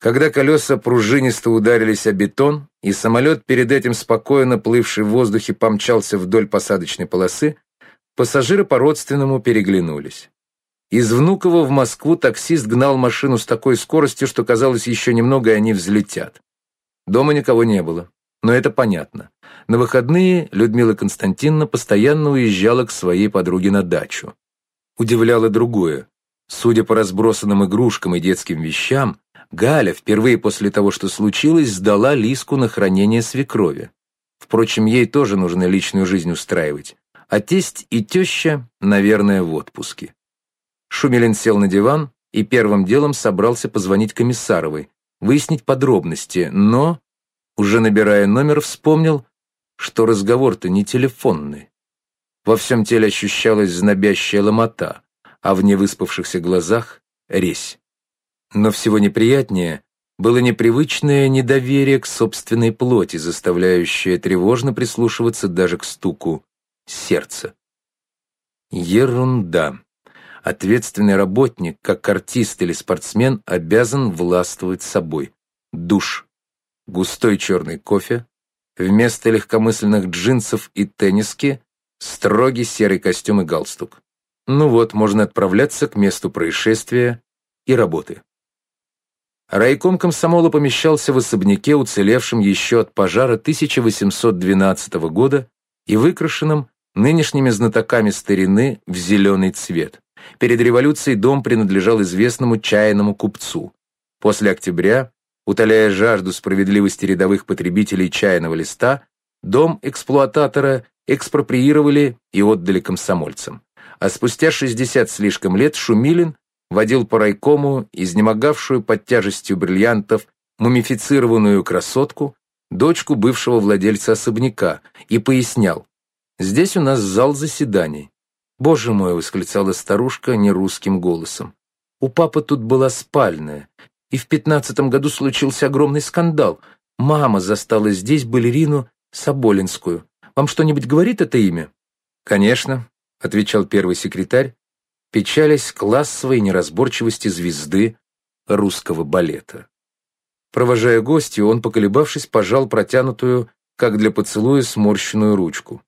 Когда колеса пружинисто ударились о бетон, и самолет, перед этим спокойно плывший в воздухе, помчался вдоль посадочной полосы, пассажиры по-родственному переглянулись. Из Внуково в Москву таксист гнал машину с такой скоростью, что казалось, еще немного, и они взлетят. Дома никого не было, но это понятно. На выходные Людмила Константиновна постоянно уезжала к своей подруге на дачу. Удивляло другое. Судя по разбросанным игрушкам и детским вещам, Галя впервые после того, что случилось, сдала Лиску на хранение свекрови. Впрочем, ей тоже нужно личную жизнь устраивать. А тесть и теща, наверное, в отпуске. Шумилин сел на диван и первым делом собрался позвонить Комиссаровой, выяснить подробности, но, уже набирая номер, вспомнил, что разговор-то не телефонный. Во всем теле ощущалась знобящая ломота, а в невыспавшихся глазах — резь. Но всего неприятнее было непривычное недоверие к собственной плоти, заставляющее тревожно прислушиваться даже к стуку сердца. Ерунда. Ответственный работник, как артист или спортсмен, обязан властвовать собой. Душ. Густой черный кофе. Вместо легкомысленных джинсов и тенниски строгий серый костюм и галстук. Ну вот, можно отправляться к месту происшествия и работы. Райком комсомола помещался в особняке, уцелевшем еще от пожара 1812 года и выкрашенном нынешними знатоками старины в зеленый цвет. Перед революцией дом принадлежал известному чайному купцу. После октября, утоляя жажду справедливости рядовых потребителей чайного листа, дом эксплуататора экспроприировали и отдали комсомольцам. А спустя 60 слишком лет Шумилин водил по райкому изнемогавшую под тяжестью бриллиантов мумифицированную красотку, дочку бывшего владельца особняка, и пояснял, «Здесь у нас зал заседаний». «Боже мой!» — восклицала старушка нерусским голосом. «У папы тут была спальная, и в пятнадцатом году случился огромный скандал. Мама застала здесь балерину Соболинскую. Вам что-нибудь говорит это имя?» «Конечно», — отвечал первый секретарь, печались классовой неразборчивости звезды русского балета. Провожая гостью, он, поколебавшись, пожал протянутую, как для поцелуя, сморщенную ручку.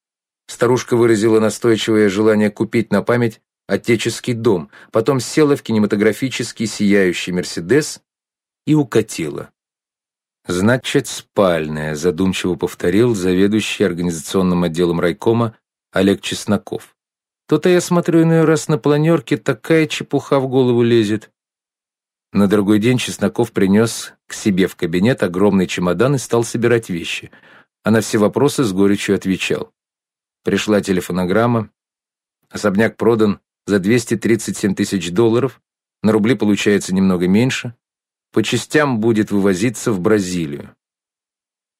Старушка выразила настойчивое желание купить на память отеческий дом, потом села в кинематографический сияющий «Мерседес» и укатила. «Значит, спальная», — задумчиво повторил заведующий организационным отделом райкома Олег Чесноков. То-то я смотрю иной раз на планерке, такая чепуха в голову лезет. На другой день Чесноков принес к себе в кабинет огромный чемодан и стал собирать вещи, а на все вопросы с горечью отвечал. Пришла телефонограмма. Особняк продан за 237 тысяч долларов, на рубли получается немного меньше. По частям будет вывозиться в Бразилию.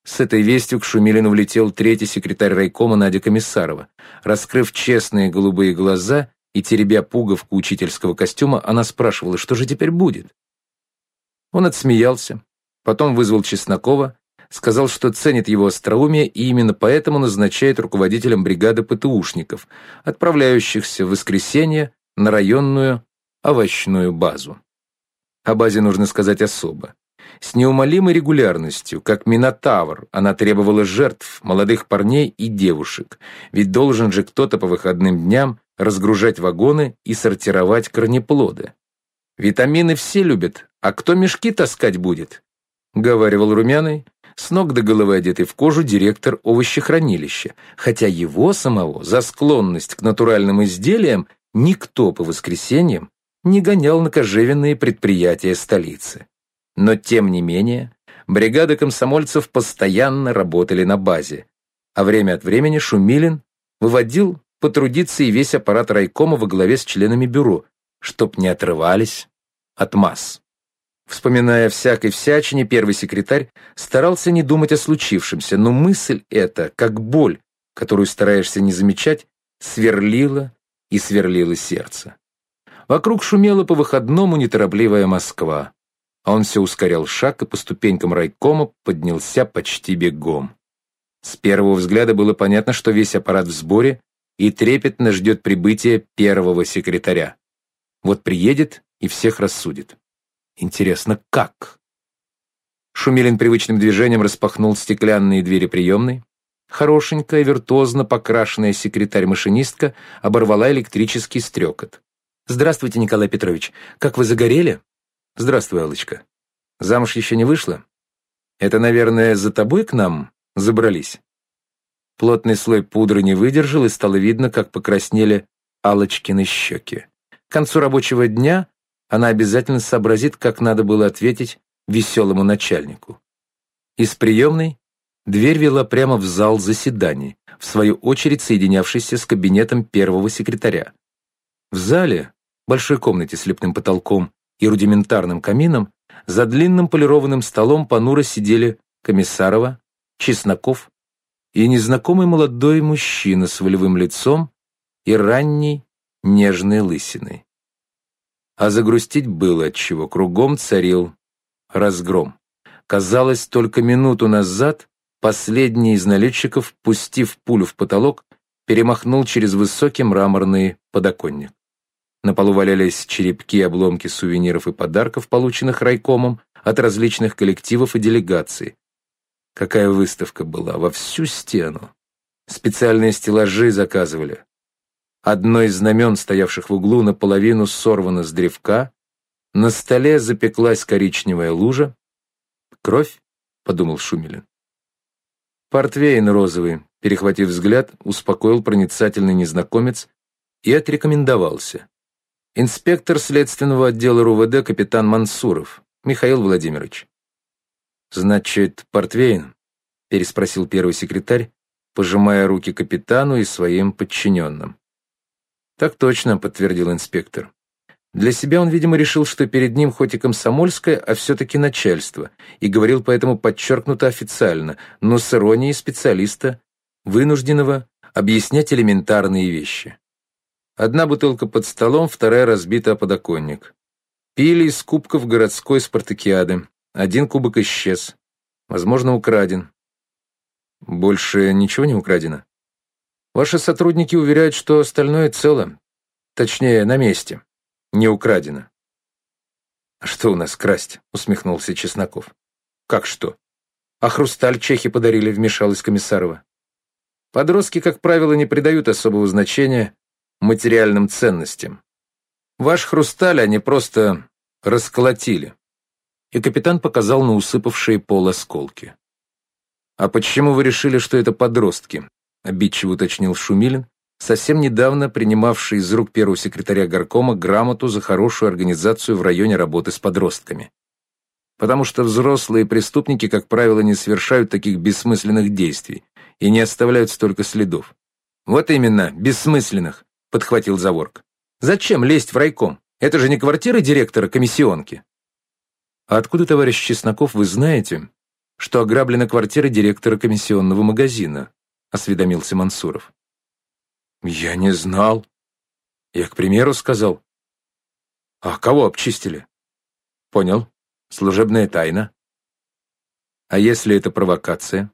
С этой вестью к Шумилину влетел третий секретарь райкома Надя Комиссарова. Раскрыв честные голубые глаза и теребя пуговку учительского костюма, она спрашивала, что же теперь будет. Он отсмеялся, потом вызвал Чеснокова, сказал, что ценит его остроумие и именно поэтому назначает руководителем бригады ПТУшников, отправляющихся в воскресенье на районную овощную базу. О базе нужно сказать особо. С неумолимой регулярностью, как Минотавр, она требовала жертв, молодых парней и девушек, ведь должен же кто-то по выходным дням разгружать вагоны и сортировать корнеплоды. «Витамины все любят, а кто мешки таскать будет?» — говаривал Румяный, с ног до головы одетый в кожу директор овощехранилища, хотя его самого за склонность к натуральным изделиям никто по воскресеньям не гонял на кожевенные предприятия столицы. Но, тем не менее, бригады комсомольцев постоянно работали на базе, а время от времени Шумилин выводил потрудиться и весь аппарат райкома во главе с членами бюро, чтоб не отрывались от масс. Вспоминая всякой всячине, первый секретарь старался не думать о случившемся, но мысль эта, как боль, которую стараешься не замечать, сверлила и сверлила сердце. Вокруг шумела по выходному неторопливая Москва а он все ускорял шаг и по ступенькам райкома поднялся почти бегом. С первого взгляда было понятно, что весь аппарат в сборе и трепетно ждет прибытия первого секретаря. Вот приедет и всех рассудит. Интересно, как? Шумилин привычным движением распахнул стеклянные двери приемной. Хорошенькая, виртуозно покрашенная секретарь-машинистка оборвала электрический стрекот. «Здравствуйте, Николай Петрович. Как вы загорели?» «Здравствуй, Аллочка. Замуж еще не вышла? Это, наверное, за тобой к нам забрались?» Плотный слой пудры не выдержал, и стало видно, как покраснели Аллочкины щеки. К концу рабочего дня она обязательно сообразит, как надо было ответить веселому начальнику. Из приемной дверь вела прямо в зал заседаний, в свою очередь соединявшийся с кабинетом первого секретаря. В зале, большой комнате с лепным потолком и рудиментарным камином, за длинным полированным столом понуро сидели Комиссарова, Чесноков и незнакомый молодой мужчина с волевым лицом и ранней нежной лысиной. А загрустить было отчего, кругом царил разгром. Казалось, только минуту назад последний из налетчиков, пустив пулю в потолок, перемахнул через высокий мраморный подоконник. На полу валялись черепки и обломки сувениров и подарков, полученных райкомом от различных коллективов и делегаций. Какая выставка была, во всю стену. Специальные стеллажи заказывали. Одно из знамен, стоявших в углу, наполовину сорвано с древка, на столе запеклась коричневая лужа. «Кровь?» — подумал Шумилин. Портвейн розовый, перехватив взгляд, успокоил проницательный незнакомец и отрекомендовался. Инспектор следственного отдела РУВД капитан Мансуров, Михаил Владимирович. «Значит, Портвейн?» — переспросил первый секретарь, пожимая руки капитану и своим подчиненным. «Так точно», — подтвердил инспектор. Для себя он, видимо, решил, что перед ним хоть и комсомольское, а все-таки начальство, и говорил поэтому подчеркнуто официально, но с иронией специалиста, вынужденного объяснять элементарные вещи. Одна бутылка под столом, вторая разбита о подоконник. Пили из кубков городской спартакиады. Один кубок исчез. Возможно, украден. Больше ничего не украдено? Ваши сотрудники уверяют, что остальное цело. Точнее, на месте. Не украдено. «А что у нас красть?» — усмехнулся Чесноков. «Как что?» «А хрусталь чехи подарили», — вмешалась Комиссарова. Подростки, как правило, не придают особого значения материальным ценностям. Ваш хрусталь они просто расколотили. И капитан показал на усыпавшие пол осколки. «А почему вы решили, что это подростки?» — обидчиво уточнил Шумилин, совсем недавно принимавший из рук первого секретаря горкома грамоту за хорошую организацию в районе работы с подростками. Потому что взрослые преступники, как правило, не совершают таких бессмысленных действий и не оставляют столько следов. Вот именно, бессмысленных. — подхватил Заворк. «Зачем лезть в райком? Это же не квартира директора комиссионки». «А откуда, товарищ Чесноков, вы знаете, что ограблена квартира директора комиссионного магазина?» — осведомился Мансуров. «Я не знал. Я, к примеру, сказал. А кого обчистили?» «Понял. Служебная тайна». «А если это провокация?»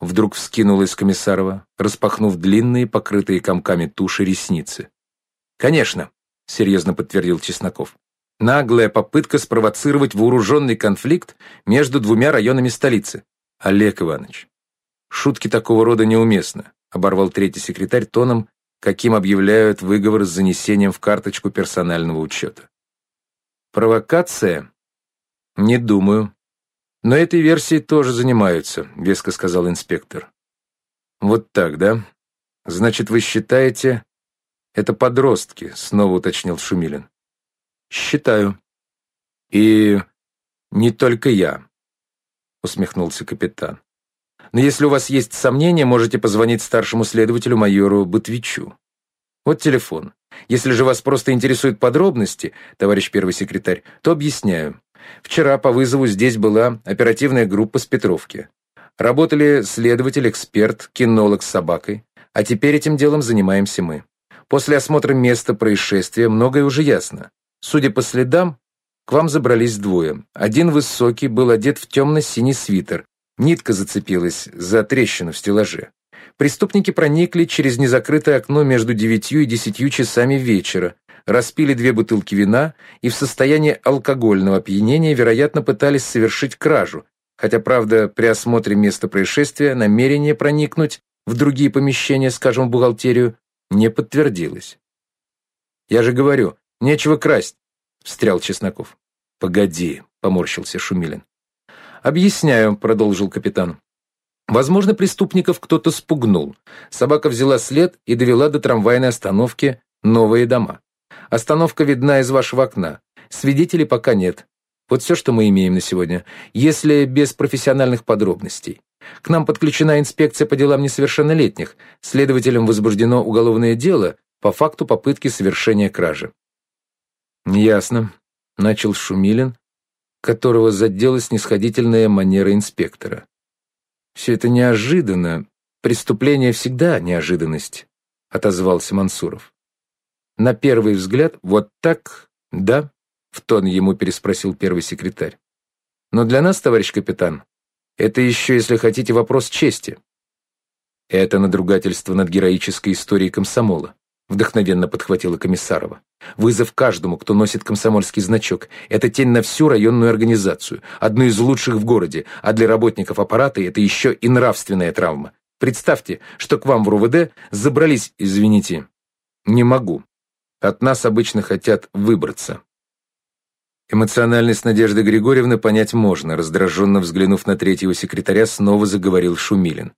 Вдруг вскинулась Комиссарова, распахнув длинные, покрытые комками туши ресницы. «Конечно», — серьезно подтвердил Чесноков. «Наглая попытка спровоцировать вооруженный конфликт между двумя районами столицы. Олег Иванович, шутки такого рода неуместны», — оборвал третий секретарь тоном, каким объявляют выговор с занесением в карточку персонального учета. «Провокация? Не думаю», «Но этой версией тоже занимаются», — веско сказал инспектор. «Вот так, да? Значит, вы считаете, это подростки?» — снова уточнил Шумилин. «Считаю. И не только я», — усмехнулся капитан. «Но если у вас есть сомнения, можете позвонить старшему следователю майору Бытвичу. Вот телефон. Если же вас просто интересуют подробности, товарищ первый секретарь, то объясняю. Вчера по вызову здесь была оперативная группа с Петровки. Работали следователь-эксперт, кинолог с собакой, а теперь этим делом занимаемся мы. После осмотра места происшествия многое уже ясно. Судя по следам, к вам забрались двое. Один высокий был одет в темно-синий свитер. Нитка зацепилась за трещину в стеллаже. Преступники проникли через незакрытое окно между девятью и десятью часами вечера, распили две бутылки вина и в состоянии алкогольного опьянения, вероятно, пытались совершить кражу, хотя, правда, при осмотре места происшествия намерение проникнуть в другие помещения, скажем, в бухгалтерию, не подтвердилось. «Я же говорю, нечего красть», — встрял Чесноков. «Погоди», — поморщился Шумилин. «Объясняю», — продолжил капитан. Возможно, преступников кто-то спугнул. Собака взяла след и довела до трамвайной остановки новые дома. Остановка видна из вашего окна. Свидетелей пока нет. Вот все, что мы имеем на сегодня, если без профессиональных подробностей. К нам подключена инспекция по делам несовершеннолетних. Следователям возбуждено уголовное дело по факту попытки совершения кражи. «Ясно», — начал Шумилин, которого задела снисходительная манера инспектора. «Все это неожиданно. Преступление всегда неожиданность», — отозвался Мансуров. «На первый взгляд, вот так, да?» — в тон ему переспросил первый секретарь. «Но для нас, товарищ капитан, это еще, если хотите, вопрос чести». Это надругательство над героической историей комсомола вдохновенно подхватила Комиссарова. Вызов каждому, кто носит комсомольский значок. Это тень на всю районную организацию, одну из лучших в городе, а для работников аппарата это еще и нравственная травма. Представьте, что к вам в РУВД забрались, извините. Не могу. От нас обычно хотят выбраться. Эмоциональность Надежды Григорьевны понять можно, раздраженно взглянув на третьего секретаря, снова заговорил Шумилин.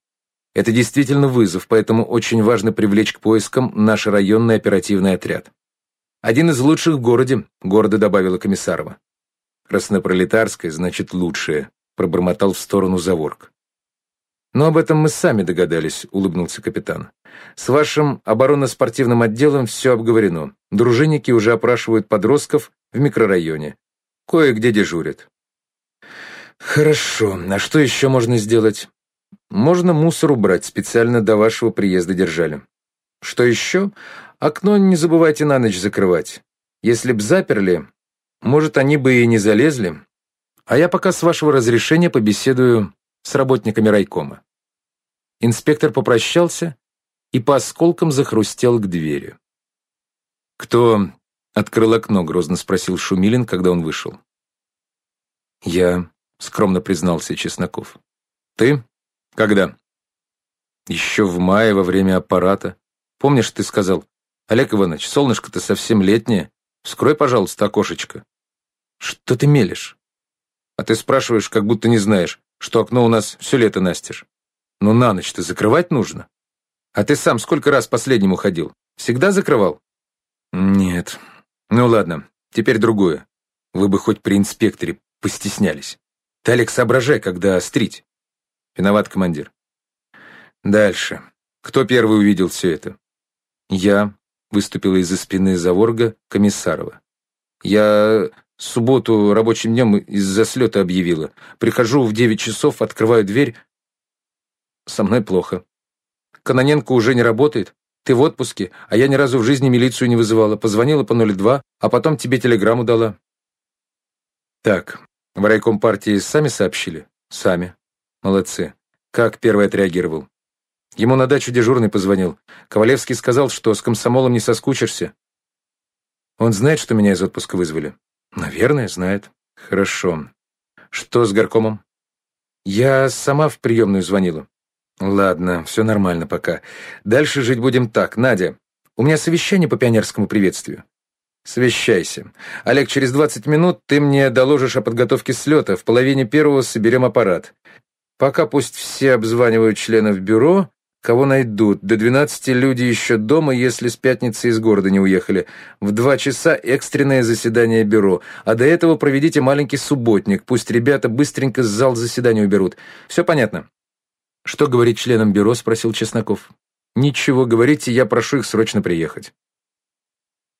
Это действительно вызов, поэтому очень важно привлечь к поискам наш районный оперативный отряд. Один из лучших в городе, гордо добавила Комиссарова. Краснопролетарская, значит, лучшая, пробормотал в сторону Заворк. Но об этом мы сами догадались, улыбнулся капитан. С вашим оборонно-спортивным отделом все обговорено. Дружинники уже опрашивают подростков в микрорайоне. Кое-где дежурят. Хорошо, а что еще можно сделать? Можно мусор убрать, специально до вашего приезда держали. Что еще? Окно не забывайте на ночь закрывать. Если б заперли, может, они бы и не залезли. А я пока с вашего разрешения побеседую с работниками райкома. Инспектор попрощался и по осколкам захрустел к двери. «Кто открыл окно?» — грозно спросил Шумилин, когда он вышел. «Я», — скромно признался Чесноков. «Ты?» Когда? Еще в мае, во время аппарата. Помнишь, ты сказал, Олег Иванович, солнышко-то совсем летнее. Вскрой, пожалуйста, окошечко. Что ты мелешь? А ты спрашиваешь, как будто не знаешь, что окно у нас все лето настежь. Ну, на ночь-то закрывать нужно. А ты сам сколько раз последнему ходил? Всегда закрывал? Нет. Ну ладно, теперь другое. Вы бы хоть при инспекторе постеснялись. Ты, Олег, соображай, когда острить. Виноват, командир. Дальше. Кто первый увидел все это? Я, выступила из-за спины Заворга Комиссарова. Я субботу рабочим днем из-за слета объявила. Прихожу в девять часов, открываю дверь. Со мной плохо. Каноненко уже не работает. Ты в отпуске, а я ни разу в жизни милицию не вызывала. Позвонила по 02, а потом тебе телеграмму дала. Так, в райком партии сами сообщили? Сами. Молодцы. Как первый отреагировал? Ему на дачу дежурный позвонил. Ковалевский сказал, что с комсомолом не соскучишься. Он знает, что меня из отпуска вызвали? Наверное, знает. Хорошо. Что с горкомом? Я сама в приемную звонила. Ладно, все нормально пока. Дальше жить будем так. Надя, у меня совещание по пионерскому приветствию. Совещайся. Олег, через 20 минут ты мне доложишь о подготовке слета. В половине первого соберем аппарат. Пока пусть все обзванивают членов бюро, кого найдут. До 12 люди еще дома, если с пятницы из города не уехали. В два часа экстренное заседание бюро. А до этого проведите маленький субботник. Пусть ребята быстренько зал заседания уберут. Все понятно? Что говорить членам бюро? Спросил Чесноков. Ничего, говорите, я прошу их срочно приехать.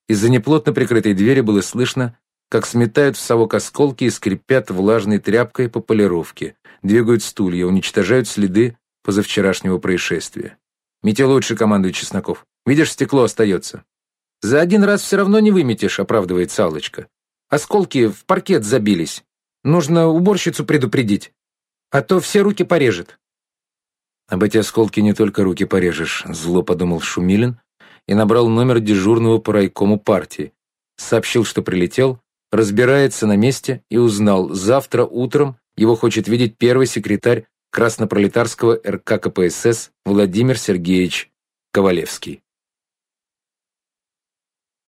Из-за неплотно прикрытой двери было слышно, как сметают в совок осколки и скрипят влажной тряпкой по полировке, двигают стулья, уничтожают следы позавчерашнего происшествия. Мети лучше, командует Чесноков. Видишь, стекло остается. За один раз все равно не выметишь, оправдывает Салочка. Осколки в паркет забились. Нужно уборщицу предупредить. А то все руки порежет. Об эти осколки не только руки порежешь, зло подумал Шумилин и набрал номер дежурного по райкому партии. Сообщил, что прилетел, разбирается на месте и узнал, завтра утром его хочет видеть первый секретарь Краснопролетарского РК КПСС Владимир Сергеевич Ковалевский.